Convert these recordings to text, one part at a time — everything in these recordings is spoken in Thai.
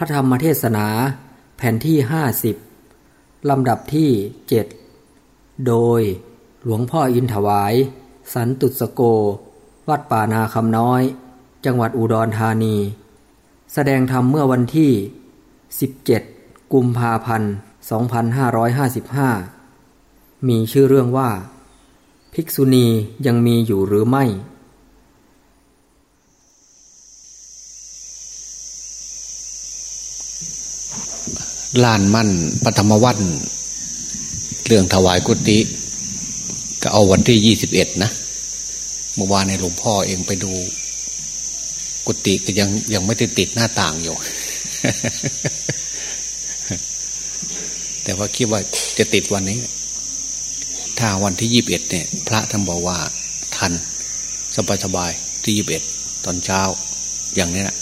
ระธรรมเทศนาแผ่นที่ห้าสิบลำดับที่เจ็ดโดยหลวงพ่ออินถวาย สันตุสโก วัดป่านาคำน้อย จังหวัดอุดรธานี แสดงธรรมเมื่อวันที่ 17 กุมภาพันธ์ 2555 มีชื่อเรื่องว่า ภิกษุณียังมีอยู่หรือไม่ ลานมั่นปฐมวัน เรื่องถวายกุฏิก็เอาวันที่ยี่สิบเอ็ดนะเมื่อวานในหลวงพ่อเองไปดู กุฏิก็ยังยังไม่ได้ติดหน้าต่างอยู่ แต่ว่าคิดว่าจะติดวันนี้ ถ้าวันที่ยี่บเอ็ดเนี่ย พระท่านบอกว่าทันสบายสบายที่ยี่บเอ็ดตอนเช้าอย่างนี้นะ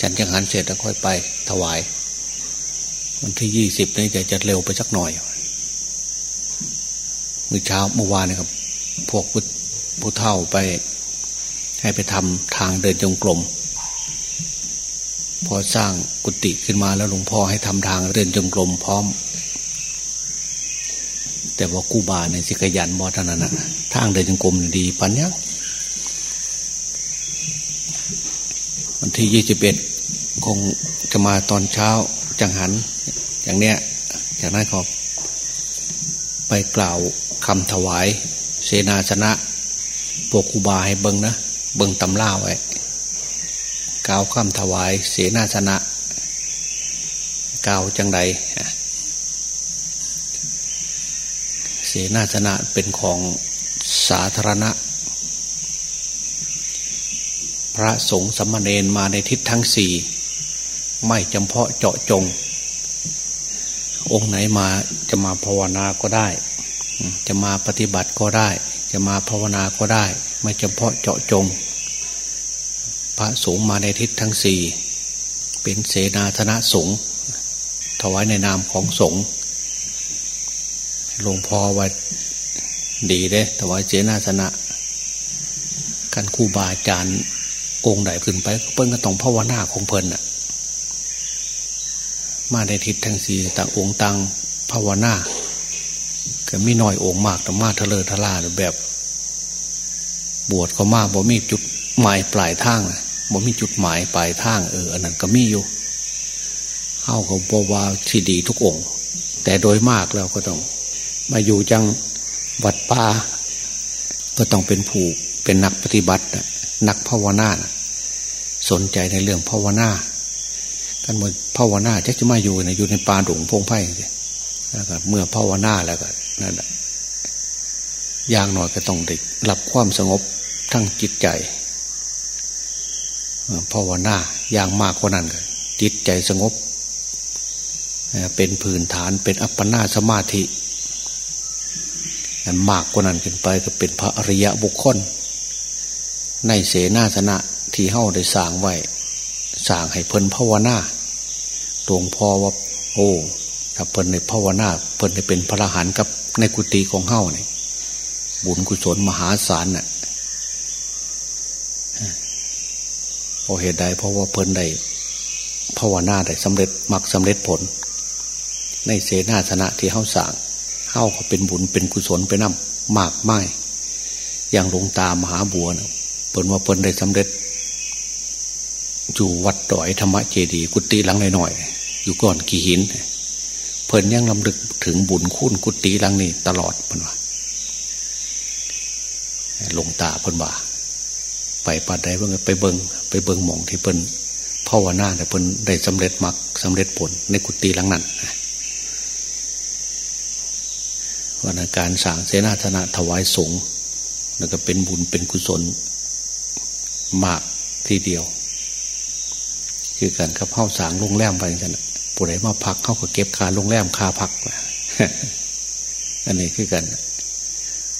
ฉันจังหันเสร็จแล้วค่อยไปถวาย วันที่ยี่สิบนี่จะจะเร็วไปสักหน่อยเมื่อเช้าเมื่อวานนะครับ พวกผู้เท่าไป ให้ไปทำทางเดินจงกรมพอสร้างกุฏิขึ้นมาแล้วหลวงพ่อให้ทำทางเดินจงกรมพร้อม แต่ว่ากูบาเนี่ยสิขยันบอท่านั้นนะทางเดินจงกรมดีปัญญาวันที่ยี่สิบเอ็ดคงจะมาตอนเช้าจังหัน อย่างเนี้ยจากนั้นก็ไปกล่าวคำถวาย เสนาชนะปกคูบาให้เบิงนะเบิงตำล่าไว้กล่าวคำถวาย เสนาชนะกล่าวจังใดเสนาชนะเป็นของสาธารณะ พระสงฆ์สมณเณรมาในทิศทั้งสี่ ไม่จำเพาะเจาะจง องค์ไหนมาจะมาภาวนาก็ได้ จะมาปฏิบัติก็ได้ จะมาภาวนาก็ได้ ไม่เฉพาะเจาะจง พระสงฆ์มาในทิศทั้งสี่เป็นเสนาธนะสงฆ์ถวายในนามของสงฆ์หลวงพ่อว่าดีเด้ถวายเสนาธนะกันคู่บาอาจารย์องค์ไหนขึ้นไปเพิ่นก็ต้องภาวนาของเพิ่นอะ มาในทิศทั้งสี่ต่างองค์ต่างภาวนาก็มีน้อยองค์มากแต่มาทะเลทลาแบบ บวชเขามาบ่มีจุดหมายปลายทางบ่มีจุดหมายปลายทางเอออันนั้นก็มีอยู่เข้าเขาบวาที่ดีทุกองค์ แต่โดยมากแล้วก็ต้อง มาอยู่จังวัดป่าก็ต้องเป็นผู้เป็นนักปฏิบัตินักภาวนาสนใจในเรื่องภาวนา กันเมื่อภาวนาจะจะมาอยู่ในอยู่ในป่าดงพงไพ่แล้วก็เมื่อภาวนาแล้วก็นั่นอย่างหน่อยก็ต้องได้รับความสงบทั้งจิตใจภาวนาอย่างมากกว่านั้นก็จิตใจสงบ เป็นพื้นฐานเป็นอัปปนาสมาธิมากกว่านั้นขึ้นไปก็เป็นพระอริยะบุคคล ในเสนาสนะที่เฮ้าได้สร้างไว้ สร้างให้เพิ่นภาวนาหลวงพ่อว่า โอ้ถ้าเพิ่นในภาวนาเพิ่นในเป็นพระหันกับในกุฏิของเฮ้าเนี่ยบุญกุศลมหาศาลน่ะเพราะเหตุใดเพราะว่าเพิ่นได้ภาวนาได้สำเร็จมักสำเร็จผล ในเสนาสนะที่เฮ้าสร้างเฮ้าก็เป็นบุญเป็นกุศลไปนำมากไม่อย่างหลวงตามหาบัวนะเพิ่นว่าเพิ่นได้สำเร็จ อยู่วัดดอยธรรมเจดีกุฏิหลังหน่อยๆอยู่ก่อนกี่หิน เพิ่นยังลำลึกถึงบุญคุณกุฏิหลังนี้ตลอดเพิ่นว่าลงตาเพิ่นว่าไปปัดใดเพิ่งไปเบิงไปเบิงหมองที่เพิ่นภาวนาแต่เพิ่นได้สำเร็จมรรคสาเร็จผลในกุฏิหลังนั้นวันการสั่งเสนาธนะถวายสงฆ์แล้วก็เป็นบุญเป็นกุศลมากทีเดียว คือกันกับเข้าสางลงแรมไปกันผู้ใดมาพักเข้าก็เก็บคาลงแรมคาพักอันนี้คือกัน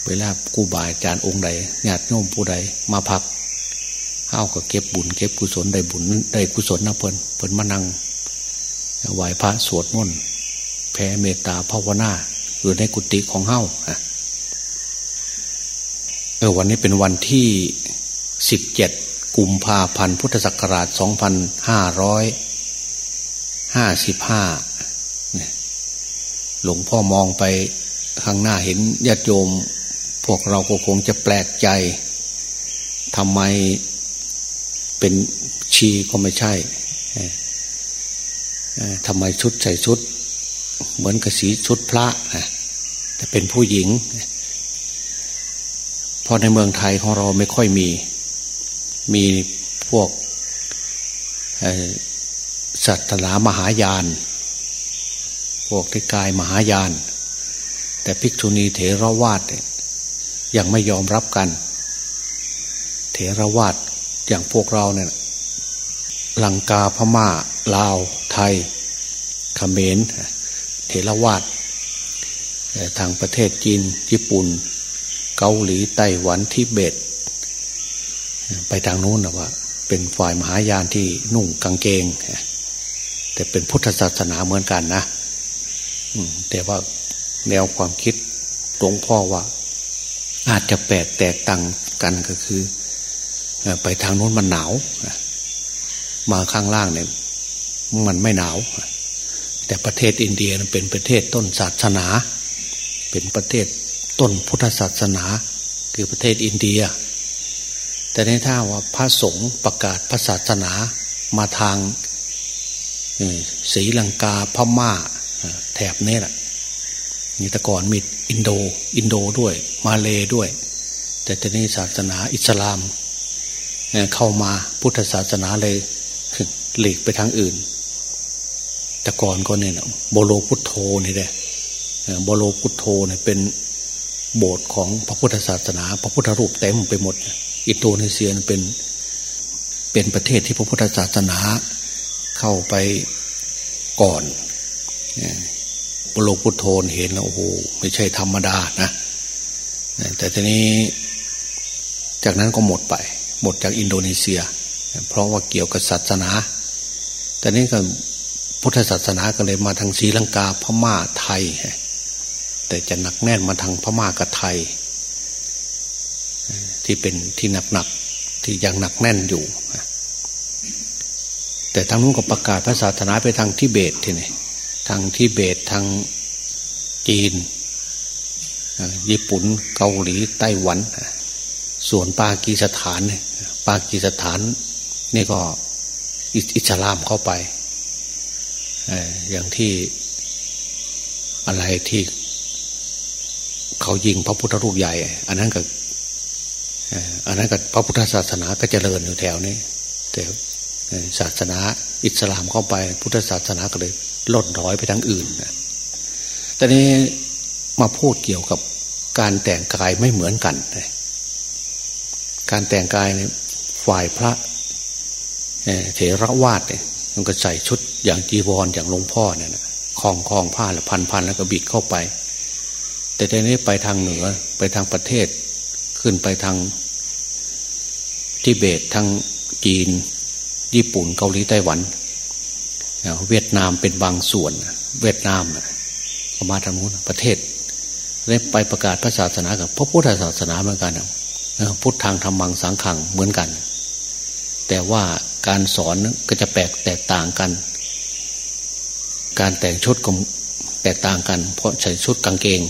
เวลากูบายจานองค์ใดญาติโยมผู้ใดมาพักเข้าก็เก็บบุญ เก็บกุศลได้บุญได้กุศลนะเพิ่นเพิ่นมานั่งไหวพระสวดมนต์แผ่เมตตาภาวนาอยู่ในกุฏิของเฮ้าเออวันนี้เป็นวันที่สิบเจ็ด กุมภาพันธ์พุทธศักราช 2555 หลวงพ่อมองไปข้างหน้าเห็นญาติโยม พวกเราก็คงจะแปลกใจทำไมเป็นชีก็ไม่ใช่ทำไมชุดใส่ชุด เหมือนกับสีชุดพระแต่เป็นผู้หญิงเพราะในเมืองไทยของเราไม่ค่อยมี มีพวกสัตนามหายาน พวกที่กายมหายาน แต่ภิกษุณีเถรวาทยังไม่ยอมรับกัน เถรวาทอย่างพวกเราเนี่ยลังกาพมา่า ลาว ไทยเขมรเทรวาดทางประเทศจีน ญี่ปุ่น เกาหลีไต้หวันทิเบต ไปทางนู้นนะว่า เป็นฝ่ายมหายานที่นุ่งกางเกง แต่เป็นพุทธศาสนาเหมือนกันนะแต่ว่าแนวความคิดหลวงพ่อว่า อาจจะแปลกแตกต่างกันก็คือ ไปทางโน้นมันหนาวมาข้างล่างเนี่ย มันไม่หนาว แต่ประเทศอินเดียเป็นประเทศต้นศาสนา เป็นประเทศต้นพุทธศาสนา คือประเทศอินเดีย แต่ในถ้าว่าพระสงฆ์ประกาศพระศาสนามาทางศรีลังกาพม่าแถบนี้แหละนี่แต่ก่อนมีอินโดอินโดด้วย มาเลด้วย แต่ตอนนี้ศาสนาอิสลาม เข้ามาพุทธศาสนาเลยหลีกไปทางอื่น แต่ก่อนก็เนี่ยโบโลพุทโธนี่แหละโบโลพุทโธเนี่ยเป็นโบสถ์ของพระพุทธศาสนา พระพุทธรูปเต็มไปหมด อินโดนีเซียเป็นเป็นประเทศที่พระพุทธศาสนาเข้าไปก่อนโบโลพุทโธเห็นแล้วโอ้โหไม่ใช่ธรรมดานะแต่ทีนี้จากนั้นก็หมดไป หมดจากอินโดนีเซีย เพราะว่าเกี่ยวกับศาสนา แต่นี้ก็พุทธศาสนาก็เลยมาทางศรีลังกาพม่าไทย แต่จะหนักแน่นมาทางพม่ากับไทย ที่เป็นที่หนักๆที่ยังหนักแน่นอยู่ แต่ทางนู้นก็ประกาศพระศาสนาไปทางทิเบตทีนี่ทางทิเบตทางจีน ญี่ปุ่นเกาหลีไต้หวัน ส่วนปากีสถาน ปากีสถานนี่ก็อิสลามเข้าไปอย่างที่อะไรที่เขายิงพระพุทธรูปใหญ่ อันนั้นก็ อันนั้นก็พระพุทธศาสนาก็เจริญอยู่แถวนี้แต่ศาสนาอิสลามเข้าไป พุทธศาสนาก็เลยลดน้อยไปทั้งอื่นตอนนี้มาพูดเกี่ยวกับการแต่งกายไม่เหมือนกัน การแต่งกายฝ่ายพระเถระวาดเนี่ยมันก็ใส่ชุดอย่างจีวรอย่างหลวงพ่อเนี่ยนะคลองคลองผ้าแล้วพันพันแล้วก็บิดเข้าไป แต่ทีนี้ไปทางเหนือไปทางประเทศ ขึ้นไปทางทิเบตทางจีน ญี่ปุ่นเกาหลีไต้หวัน เวียดนามเป็นบางส่วน เวียดนามก็มาทางนู้นประเทศได้ไปประกาศพระศาสนากับพระพุทธศาสนาเหมือนกันพุทธทางธรรมังสังขังเหมือนกัน แต่ว่าการสอนก็จะแปลกแตกต่างกัน การแต่งชุดก็แตกต่างกัน เพราะใส่ชุดกางเกง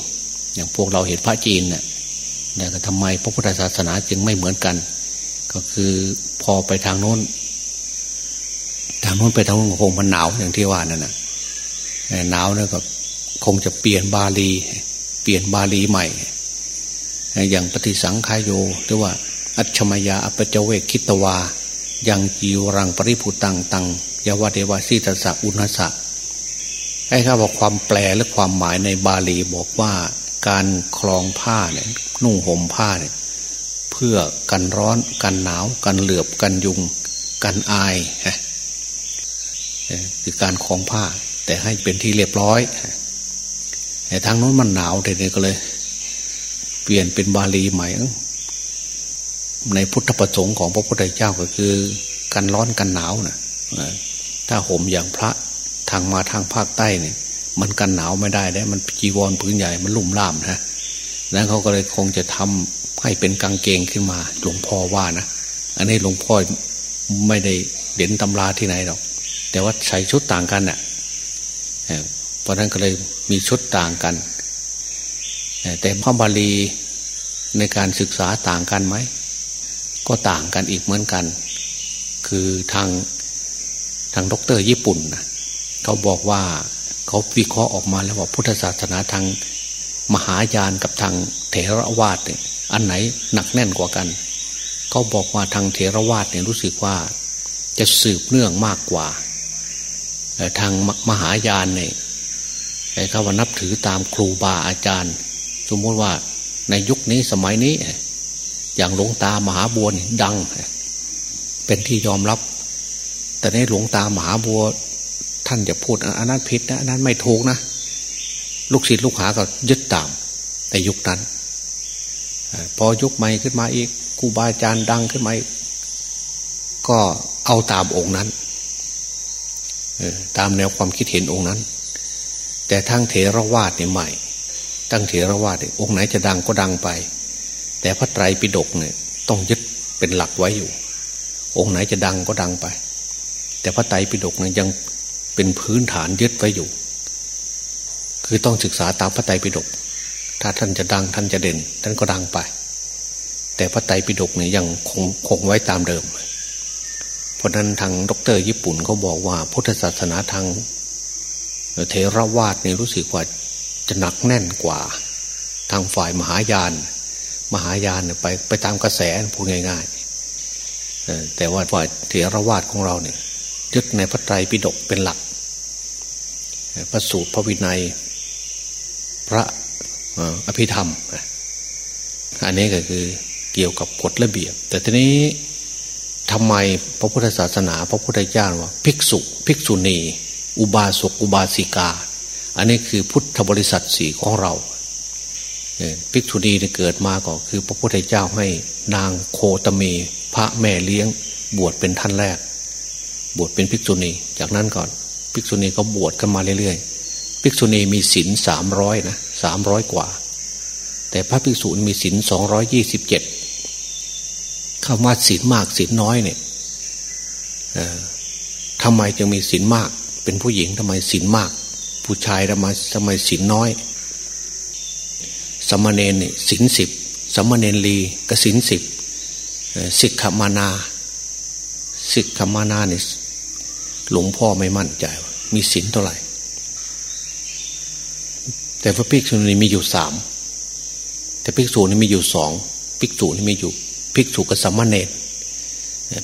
อย่างพวกเราเห็นพระจีนเนี่ย แต่ทำไมพระพุทธศาสนาจึงไม่เหมือนกัน ก็คือพอไปทางโน้น ทางโน้นไปทางโน้นคงมันหนาวอย่างที่ว่านั่นนะหนาวเนี่ยก็คงจะเปลี่ยนบาลี เปลี่ยนบาลีใหม่ อย่างปฏิสังขายโยหรือว่าอัจฉมยาอปเจเวคิตวา ยังจีวรังปริพุตังตังยาวเดวาสีตสะอุณสะไอ้ข้าบอกความแปลและความหมายในบาลีบอกว่า การคลองผ้าเนี่ยนุ่งห่มผ้าเนี่ยเพื่อกันร้อนกันหนาว กันเหลือบกันยุง กันอายฮะคือการคลองผ้า แต่ให้เป็นที่เรียบร้อยแต่ทางโน้นมันหนาวเด็กก็เลย เปลี่ยนเป็นบาลีใหม่ในพุทธประสงค์ของพระพุทธเจ้าก็คือ กันร้อนกันหนาวนะถ้าห่มอย่างพระทางมาทางภาคใต้เนี่ย มันกันหนาวไม่ได้ได้มันจีวรพื้นใหญ่มันลุ่มล่ามนะนั้นเขาก็เลยคงจะทำให้เป็นกางเกงขึ้นมา หลวงพ่อว่านะอันนี้หลวงพ่อไม่ได้เด่นตำราที่ไหนหรอก แต่ว่าใส่ชุดต่างกันน่ะเพราะนั้นก็เลยมีชุดต่างกัน แต่พระบาลีในการศึกษาต่างกันไหม ก็ต่างกันอีกเหมือนกัน คือทางทางด็อกเตอร์ญี่ปุ่นนะเขาบอกว่า เขาวิเคราะห์ออกมาแล้วว่าพุทธศาสนาทางมหายานกับทางเถรวาทเนี่ยอันไหนหนักแน่นกว่ากัน เขาบอกว่าทางเถรวาทเนี่ยรู้สึกว่าจะสืบเนื่องมากกว่าทางมหายานเนี่ยเขาว่านับถือตามครูบาอาจารย์ สมมติว่าในยุคนี้สมัยนี้ อย่างหลวงตามหาบัวดัง เป็นที่ยอมรับ แต่ในหลวงตามหาบัว ท่านจะพูดอันนั้นผิดนะอันนั้นไม่ถูกนะ ลูกศิษย์ลูกหาก็ยึดตามในยุคนั้น พอยุคใหม่ขึ้นมาอีกครูบาอาจารย์ดังขึ้นมาก็เอาตามองค์นั้นตามแนวความคิดเห็นองค์นั้น แต่ทั้งเถรวาทเนี่ยใหม่ ตั้งเถรวาทองค์ไหนจะดังก็ดังไป แต่พระไตรปิฎกเนี่ยต้องยึดเป็นหลักไว้อยู่ องค์ไหนจะดังก็ดังไป แต่พระไตรปิฎกเนี่ยยัง เป็นพื้นฐานยึดไว้อยู่ คือต้องศึกษาตามพระไตรปิฎกถ้าท่านจะดังท่านจะเด่น ท่านก็ดังไป แต่พระไตรปิฎกเนี่ยยังคงคงไว้ตามเดิม เพราะนั้นทางดรญี่ปุ่นเขาบอกว่า พุทธศาสนาทางเทรวาสเนี่ยรู้สึกว่าจะหนักแน่นกว่า ทางฝ่ายมหายาน มหายานไปไปตามกระแสพูดง่ายๆแต่ว่าฝ่ายเถรวาทของเราเนี่ยยึดในพระไตรปิฎกเป็นหลัก พระสูตรพระวินัย พระอภิธรรม อันนี้ก็คือเกี่ยวกับกฎระเบียบ แต่ทีนี้ทำไมพระพุทธศาสนา พระพุทธเจ้าว่า ภิกษุ ภิกษุณี อุบาสกอุบาสิกา อันนี้คือพุทธบริษัทสี่ของเราภิกษุณีเกิดมาก็คือ พระพุทธเจ้าให้นางโคตมีพระแม่เลี้ยง บวชเป็นท่านแรก บวชเป็นภิกษุณี จากนั้นก่อน ภิกษุณีก็บวชกันมาเรื่อยๆ ภิกษุณีมีศีลสามร้อยนะสามร้อยกว่า แต่พระภิกษุมีศีลสองร้อยยี่สิบเจ็ดคำว่าศีลมากศีลน้อยเนี่ยทำไมจึงมีศีลมาก เป็นผู้หญิงทำไมศีลมาก ผู้ชายทำไมทำไมศีลน้อย สมณเณรนี่ศีลสิบสมณเณรลีก็ศีลสิบสิกขมานาสิกขมานาเนี่ย หลวงพ่อไม่มั่นใจมีศีลเท่าไหร่ แต่พระภิกษุนี่มีอยู่สามแต่ภิกษุนี่มีอยู่สองภิกษุนี่มีอยู่ภิกษุกับสมณเณร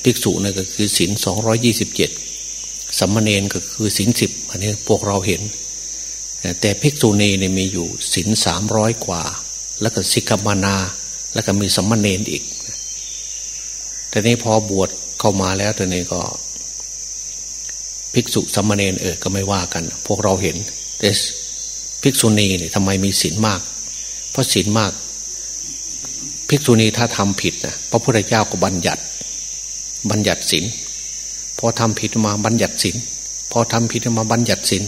ภิกษุนี่ก็คือศีลสองร้อยยี่สิบเจ็ดสัมณเณรก็คือศีลสิบอันนี้พวกเราเห็น แต่ภิกษุณีเนี่ยมีอยู่ศินสามร้อยกว่า แล้วก็สิกขามานา แล้วก็มีสัมณเณรอีกแต่นี้พอบวชเข้ามาแล้วตัวนี้ก็ ภิกษุสมณเณรเออก็ไม่ว่ากัน พวกเราเห็นแต่ภิกษุณีเนี่ยทำไมมีศีลมาก เพราะศีลมาก ภิกษุณีถ้าทำผิดนะพระพุทธเจ้าก็บัญญัติ บัญญัติศีลพอทำผิดมาบัญญัติศีลพอทำผิดมาบัญญัติศีล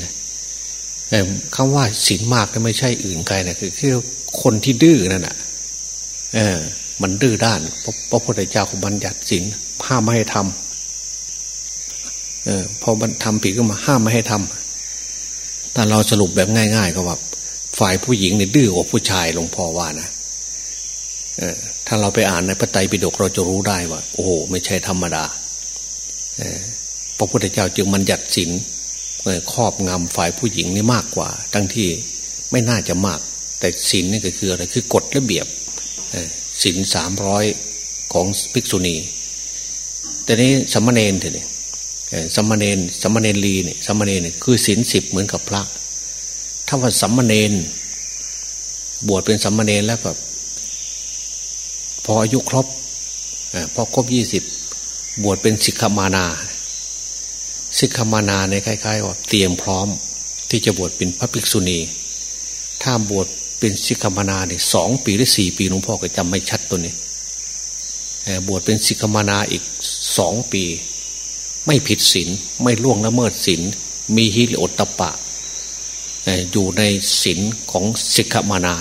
คำว่าศีลมากก็ไม่ใช่อื่นไกลนะคือคือคนที่ดื้อนั่นแหะเออ มันดื้อด้านพระพุทธเจ้าของบัญญัติศีลห้ามไม่ให้ทำ เออพอมันทำผิดก็มาห้ามไม่ให้ทำแต่เราสรุปแบบง่าย ๆ ก็ว่าฝ่ายผู้หญิงเนี่ยดื้อกว่าผู้ชายหลวงพ่อว่านะเออถ้าเราไปอ่านในพระไตรปิฎกเราจะรู้ได้ว่า โอ้โหไม่ใช่ธรรมดาเออพระพุทธเจ้าจึงบัญญัติศีลครอบงำฝ่ายผู้หญิงนี่มากกว่า ทั้งที่ไม่น่าจะมาก แต่ศีลนี่ก็คืออะไรคือกฎระเบียบศีลสามร้อยของภิกษุณี แต่นี้สมณเณรเถอะเนี่ย สมณเณรสมณเณรีเนี่ยสมณเณรเนี่ยคือศีลสิบเหมือนกับพระ ถ้าว่าสมณเณรบวชเป็นสมณเณรแล้วก็พออายุครบพอครบยี่สิบบวชเป็นสิกขามานาสิกขามานาในคล้ายๆว่าเตรียมพร้อมที่จะบวชเป็นพระภิกษุณี ถ้าบวชเป็นสิกขามานาเนี่ยสองปีหรือสี่ปีหลวงพ่อก็จำไม่ชัดตัวนี้บวชเป็นสิกขามานาอีกสองปี ไม่ผิดศีลไม่ล่วงละเมิดศีลมีฮิริโอตตปะ อยู่ในศีลของสิกขมานา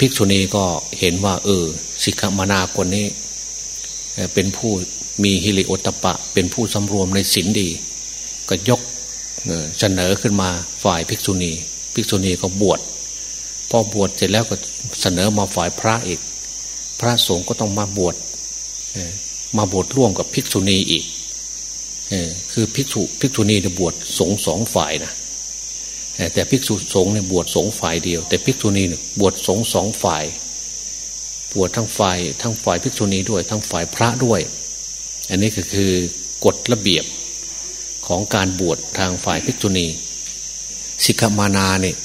ภิกษุณีก็เห็นว่า เออสิกขมานาคนนี้ เป็นผู้มีฮิริโอตปะ เป็นผู้สำรวมในศีลดี ก็ยกเสนอขึ้นมาฝ่ายภิกษุณี ภิกษุณีก็บวชพอบวชเสร็จแล้วก็เสนอมาฝ่ายพระอีก พระสงฆ์ก็ต้องมาบวช มาบวชร่วมกับภิกษุณีอีกคือภิกษุภิกษุณีจะบวชสงสองฝ่ายนะแต่ภิกษุสงฆ์เนี่ยบวชสงฝ่ายเดียว แต่ภิกษุณีเนี่ยบวชสงสองฝ่าย บวชทั้งฝ่ายทั้งฝ่ายภิกษุณีด้วย ทั้งฝ่ายพระด้วย อันนี้ก็คือกฎระเบียบของการบวชทางฝ่ายภิกษุณีสิกขามานาเนี่ย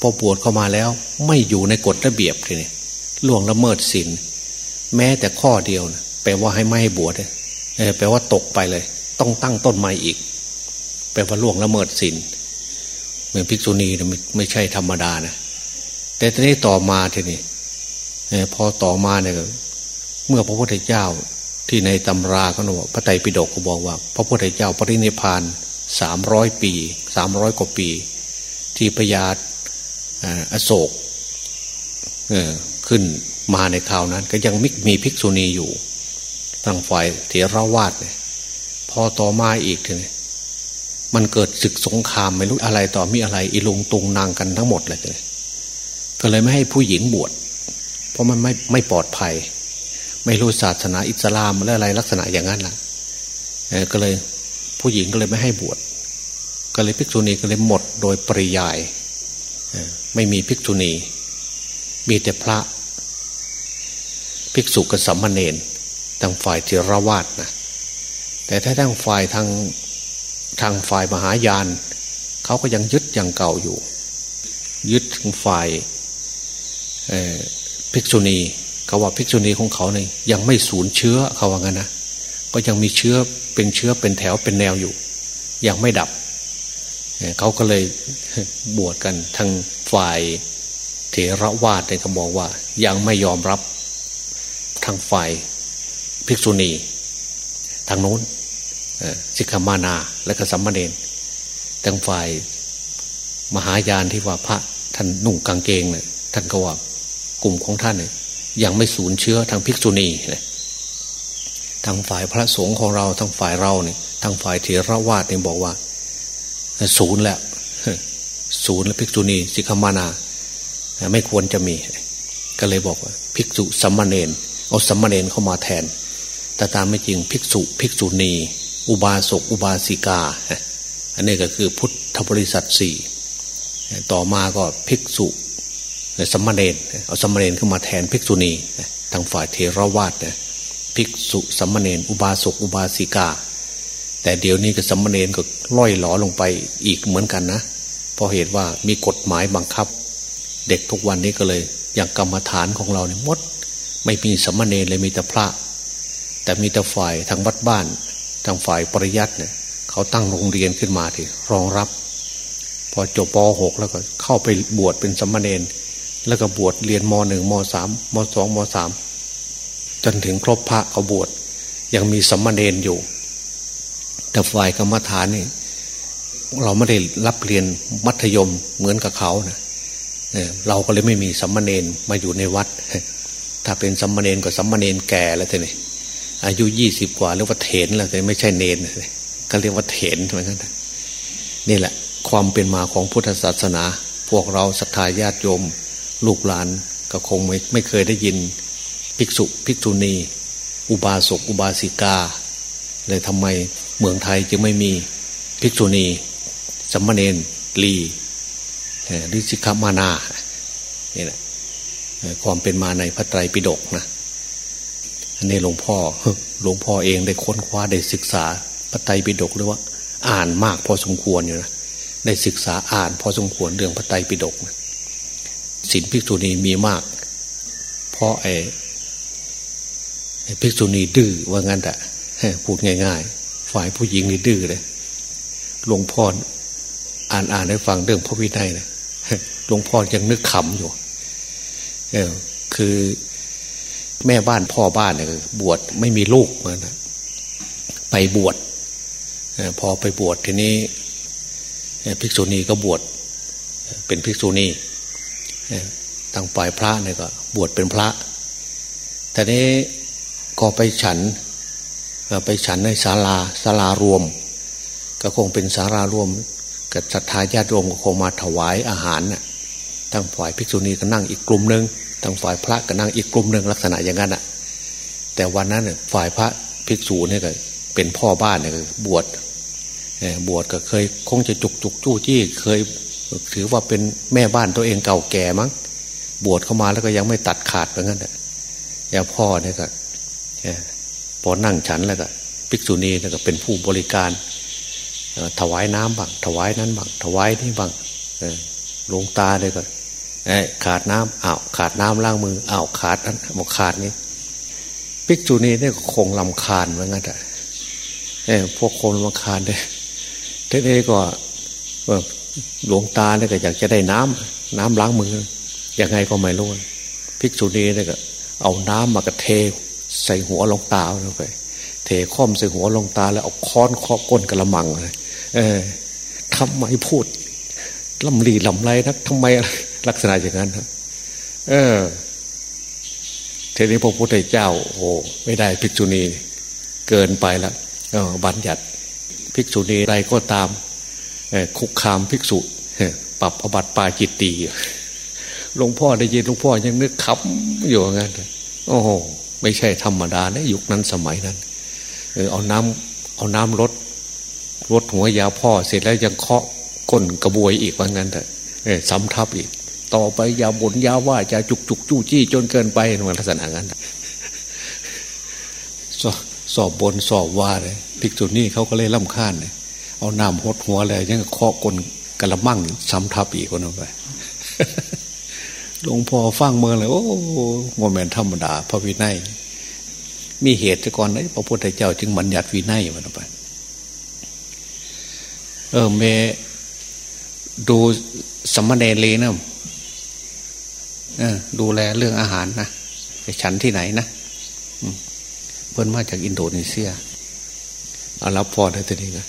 พอบวชเข้ามาแล้วไม่อยู่ในกฎระเบียบเลยล่วงละเมิดศีล แม้แต่ข้อเดียวนะแปลว่าให้ไม่ให้บวชแปลว่าตกไปเลย ต้องตั้งต้นใหม่อีก แปลว่าล่วงละเมิดศีลเหมือนภิกษุณีนะไม่ไม่ใช่ธรรมดานะแต่ทีนี้ต่อมาทีนี้พอต่อมาเนี่ยเมื่อพระพุทธเจ้าที่ในตำราเขาบอกพระไตรปิฎกก็บอกว่า พระพุทธเจ้าปรินิพานสามร้อยปีสามร้อยกว่าปี ที่พญาอโศกขึ้น มาในคราวนั้น ก็ยังมิมีภิกษุณีอยู่ทางฝ่ายเถรวาดเนี่ยพอต่อมาอีกทีมันเกิดศึกสงครามไม่รู้อะไรต่อมีอะไร อีลงตุงนางกันทั้งหมดเลยก็เลยไม่ให้ผู้หญิงบวชเพราะมันไม่ไม่ปลอดภัย ไม่รู้ศาสนาอิสลามและอะไรลักษณะอย่างนั้นล่ะก็เลยผู้หญิงก็เลยไม่ให้บวชก็เลยภิกษุณีก็เลยหมดโดยปริยายไม่มีภิกษุณี มีแต่พระ ภิกษุกับสัมมาเนนทางฝ่ายเทรวาสนะแต่ถ้าทางฝ่ายทางทางฝ่ายมหายานเขาก็ยังยึดอย่างเก่าอยู่ ยึดทางฝ่ายภิกษุณีเขาว่าภิกษุณีของเขาเนี่ยยังไม่สูญเชื้อเขาว่างั้นนะก็ยังมีเชื้อเป็นเชื้อเป็นแถวเป็นแนวอยู่ ยังไม่ดับเขาก็เลยบวชกันทางฝ่ายเถระวาดเนี่ยเขาบอกว่า ยังไม่ยอมรับ ทางฝ่ายภิกษุณี ทางโน้นสิกขามานาและก็สัมมาเนนทางฝ่ายมหายานที่ว่าพระท่านนุ่งกางเกงเนี่ยท่านก็ว่ากลุ่มของท่านเนี่ยยังไม่สูญเชื้อทางภิกษุณีเลยทางฝ่ายพระสงฆ์ของเราทางฝ่ายเราเนี่ยทางฝ่ายเถรวาดเนี่ยบอกว่า ศูนย์แล้วศูนย์และภิกษุณีสิกขามานา ไม่ควรจะมี ก็เลยบอกว่า ภิกษุสัมมาเนน เอาสัมมาเนนเข้ามาแทน แต่ตามไม่จริงภิกษุภิกษุณี อุบาสกอุบาสิกา อันนี้ก็คือพุทธบริษัทสี่ต่อมาก็ภิกษุสัมมาเนนเอาสัมมาเนนเข้ามาแทนภิกษุณีทางฝ่ายเทรวาสภิกษุสัมมาเนนอุบาสกอุบาสิกา แต่เดี๋ยวนี้ก็สัมมาเนนก็ล่อยหลอลงไปอีกเหมือนกันนะเพราะเหตุว่ามีกฎหมายบังคับ เด็กทุกวันนี้ก็เลย อย่างกรรมฐานของเราเนี่ยมด ไม่มีสมมาเนนเลยมีแต่พระ แต่มีแต่ฝ่ายทางวัดบ้านทางฝ่ายปริยัติเนี่ยเขาตั้งโรงเรียนขึ้นมาที่รองรับ พอจบป .6 แล้วก็เข้าไปบวชเป็นสมมาเนนแล้วก็บวชเรียนม .1 ม .3 ม .2 ม .3 จนถึงครบพระเขาบวชยังมีสมมาเนนอยู่ แต่ฝ่ายกรรมฐานนี่เราไม่ได้รับเรียนมัธยมเหมือนกับเขานะเราก็เลยไม่มีสัมมาเนนมาอยู่ในวัด ถ้าเป็นสัมมาเนนก็สัมมาเนนแก่แล้วท่นี่อายุยี่สิบกว่าเรียกว่าเถนแล้วแต่ไม่ใช่เนนก็เรียกว่าเถนเหมือนกันนี่แหละ ความเป็นมาของพุทธศาสนา พวกเราศรัทธาญาติโยม ลูกหลานก็คงไม่ไม่เคยได้ยินภิกษุภิกษุณี อุบาสกอุบาสิกาเลยทำไมเมืองไทยจึงไม่มีภิกษุณีสัมมาเนนลีหรือสิกขามานานี่แหละ ความเป็นมาในพระไตรปิฎกนะอันนี้หลวงพ่อหลวงพ่อเองได้ค้นคว้าได้ศึกษาพระไตรปิฎกหรือว่า อ่านมากพอสมควรอยู่นะได้ศึกษาอ่านพอสมควรเรื่องพระไตรปิฎกนะสินภิกษุณีมีมาก เพราะไอ้ภิกษุณีดื้อว่างั้นแต่พูดง่าย ๆ ฝ่ายผู้หญิงนี่ดื้อเลยหลวงพ่ออ่านอ่านให้ฟังเรื่องพระวินัยนะหลวงพ่อยังนึกขำอยู่ เออ คือแม่บ้านพ่อบ้านเนี่ยบวชไม่มีลูกมานะไปบวชพอไปบวชทีนี้ภิกษุณีก็บวชเป็นภิกษุณีทางฝ่ายพระเนี่ยก็ บวชเป็นพระแต่นี้ก็ไปฉันไปฉันในศาลาศาลารวม ก็คงเป็นสารารวม กับศรัทธาญาติโยมก็คงมาถวายอาหารน่ะทางฝ่ายภิกษุณีก็นั่งอีกกลุ่มหนึ่ง ทางฝ่ายพระก็นั่งอีกกลุ่มหนึ่งลักษณะอย่างนั้นอะ แต่วันนั้นเนี่ยฝ่ายพระภิกษุเนี่ยก็เป็นพ่อบ้านเนี่ยบวชบวชก็เคยคงจะจุกจุกจู้จี้เคยถือว่าเป็นแม่บ้านตัวเองเก่าแก่มั้งบวชเข้ามาแล้วก็ยังไม่ตัดขาดเหมือนกันอย่างพ่อเนี่ยก็พอนั่งฉันแล้วก็ภิกษุณีเนี่ยก็เป็นผู้บริการถวายน้ำบ้างถวายนั้นบ้างถวายนี่บ้างลงตาเลยก็ ขาดน้ำอ้าวขาดน้ำล้างมืออ้าวขาดอันบอกขาดนี้ภิกษุณีเนี่ยคงลำคาญเหมือนกันแต่พวกคนลำคาญเนี่ยทีนี้ก็หลวงตาเนี่ยก็อยากจะได้น้ำน้ำล้างมือยังไงก็ไม่รู้ภิกษุณีเนี่ยก็ เอาน้ำมากระเทใส่หัวลงตาลงไปเทค้อมใส่หัวลงตา แล้วเอาค้อนข้อก้นกระมังเลยเออทำไมพูดลำลีลำไรนักทำไมอะไร ลักษณะอย่างนั้นเออทีนี้พระพุทธเจ้า โอ้ไม่ได้ภิกษุณีเกินไปล้วบัญญัติภิกษุณีใดก็ตามคุกคามภิกษุปรับอบัติปาจิตตีหลวงพ่อได้ยินหลวงพ่อยังนึกขับอยู่งั้นโอ้โหไม่ใช่ธรรมดานะยุคนั้นสมัยนั้นเอาน้ำเอาน้ำรดรดหัวยาพ่อเสร็จแล้วยังเคาะก้นกระบวยอีกว่างั้นแต่ซ้ำทับอีก ต่อไปอย่าบ่นอย่าว่าจะจุกจุกจู้จี้จนเกินไปในลักษณะนั้นสอบสอบบนสอบว่าเลยภิกษุนี่เขาก็เลยล่ำค้านเลยเอาน้ำหดหัวเลยยังเคาะกลกระมังซ้ำทับอีกคนนึงไปหลวงพ่อฟังเมื่อเลย โอ้โมเมนธรรมดา พระวินัย มีเหตุก่อนไหนพระพุทธเจ้า จึงบัญญัติวินัยมันไป เออเมดูสมณเณรีนะ ดูแลเรื่องอาหารนะไปฉันที่ไหนนะเพิ่นมาจากอินโดนีเซียเอารับพรได้ทีนี้ก็